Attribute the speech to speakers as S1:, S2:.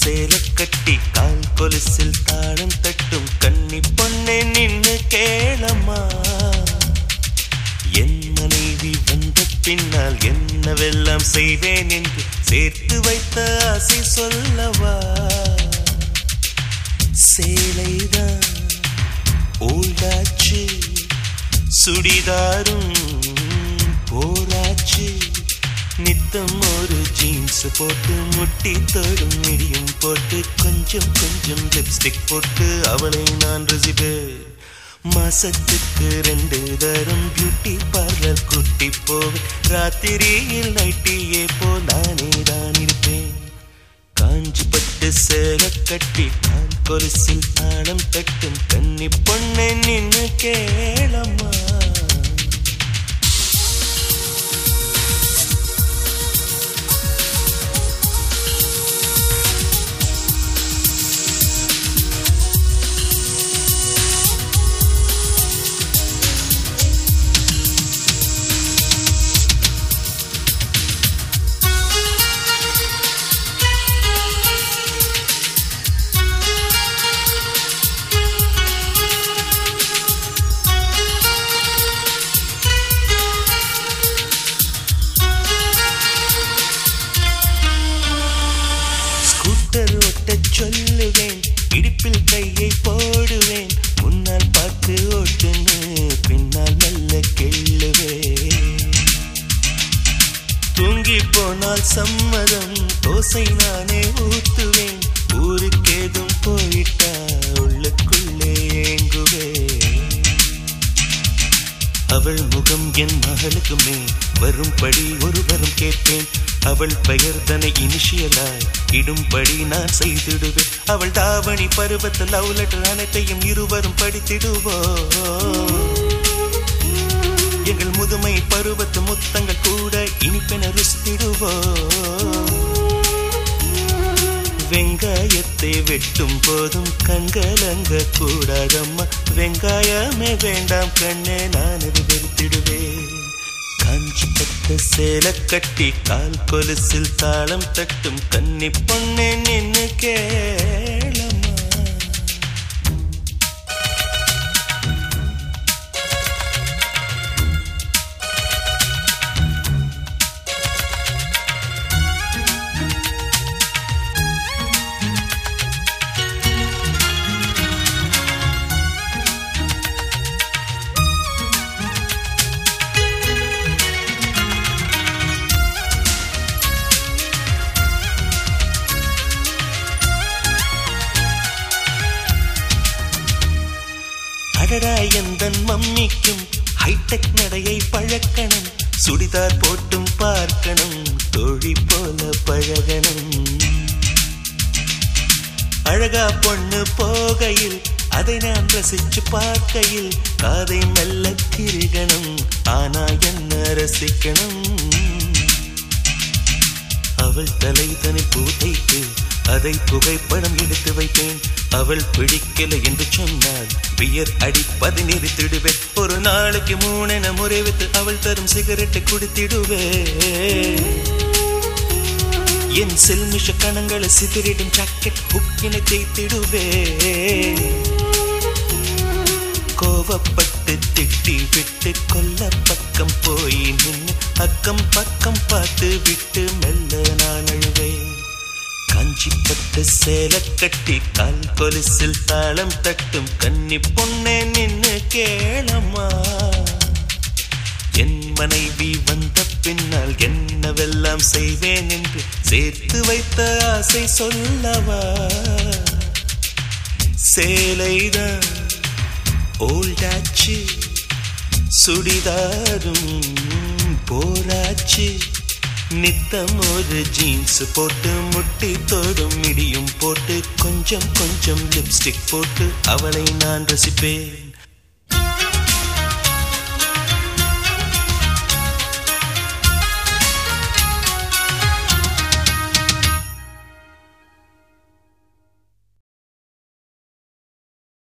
S1: கட்டி கால் கொலுசில் தாளம் தட்டும் கண்ணி பொண்ணே நின்னு கேளம்மா. என் மனைவி வந்த பின்னால் என்னவெல்லாம் செய்வேன் என்று சேர்த்து வைத்த ஆசை சொல்லவா? சேலைதான் ஓல்டாச்சு சுடிதாரும் போராச்சு. நித்தம் ஒரு ஜீன்ஸ் போட்டு முட்டி தோடும் மிடியும் போட்டு கொஞ்சம் கொஞ்சம் லிப்ஸ்டிக் போட்டு அவளை நான் ரசிப்பேன் மாசத்துக்கு ரெண்டு தரம் பியூட்டி பார்லர் குட்டி போவேன். ராத்திரியில் நைட்டியே போ நானே தான் இருப்பேன். காஞ்சி பட்டு சேல கட்டி நான் கொலுசில் தாளம் தட்டும் கன்னி பொண்ணு நின்னு ஸ்கூட்டர் ஓட்டச் சொல்லுவேன் இடுப்பில் கையை போடுவேன் முன்னால் பார்த்து ஓட்டுன்னு பின்னால் மெல்ல கெள்ளுவேன் தூங்கி போனால் சம்மதம் தோசை நானே ஊத்துவேன் ஊருக்கேதும் போயிட்டா உள்ளுக்குள்ளே ஏங்குவேன். அவள் முகம் என் மகளுக்குமே வரும்படி ஒருவரும் கேட்பேன் அவள் பெயர் தன்னை இனிஷியலாய் இடும்படி நான் செய்திடுவேன். அவள் தாவணி பருவத்து லவ் லெட்டர் அனைத்தையும் இருவரும் படித்திடுவோம் எங்கள் முதுமை பருவத்து முத்தங்கள் கூட இனிப்பென ருசித்திடுவோம் வெங்காயத்தை வெட்டும் போதும் கண்கலங்க கூடாதம்மா. வெங்காயமே வேண்டாம் கண்ணே நான் அது பட்ட சேல கட்டி கால் கொலுசில் தாளம் தட்டும் கன்னி பொண்ணே நின்னு கே அடடா எந்தன் மம்மிக்கும் ஹைடெக் நடையை பழக்கணும். சுடிதார் போட்டும் பார்க்கணும். தோழி போல பழகணும். அழகா பொண்ணு போகையில் அதை நான் ரசிச்சு பார்க்கையில் காதை மெல்ல திருகணும். ஆனா என்ன ரசிக்கணும்? அவள் தலை தனி பூதைத்து அதை புகைப்படம் எடுத்து வைத்தேன். அவள் பிடிக்கல என்று சொன்னால் பியர் அடிப்பதை நிறுத்திடுவேன். ஒரு நாளைக்கு மூணென முறைவித்து அவள் தரும் சிகரெட்டை குடித்திடுவேன். என் செல்மிஷ கணங்களை சிதறிடும் ஜாக்கெட் ஹுக்கினை தேய்த்திடுவேன். வெட்டி விட்டு கொல்ல பக்கம் போய் நின்று அக்கம் பக்கம் பார்த்து விட்டு மெல்ல நான் அழுவேன். காஞ்சி பட்டு சேல கட்டி கால் கொலுசில் தாளம் தட்டும் கன்னி பொண்ணே நின்று கேளம்மா என் மனைவி வந்த பின்னால் என்னவெல்லாம் செய்வேன் என்று சேர்த்து வைத்த ஆசை சொல்லவா. சேலைதான் சுடிதாரும் போராச்சு நித்தம் ஒரு ஜீன்ஸ் போட்டு முட்டி தோடும் இடியும் போட்டு கொஞ்சம் கொஞ்சம் லிப்ஸ்டிக் போட்டு அவளை நான் ரசிப்பேன்.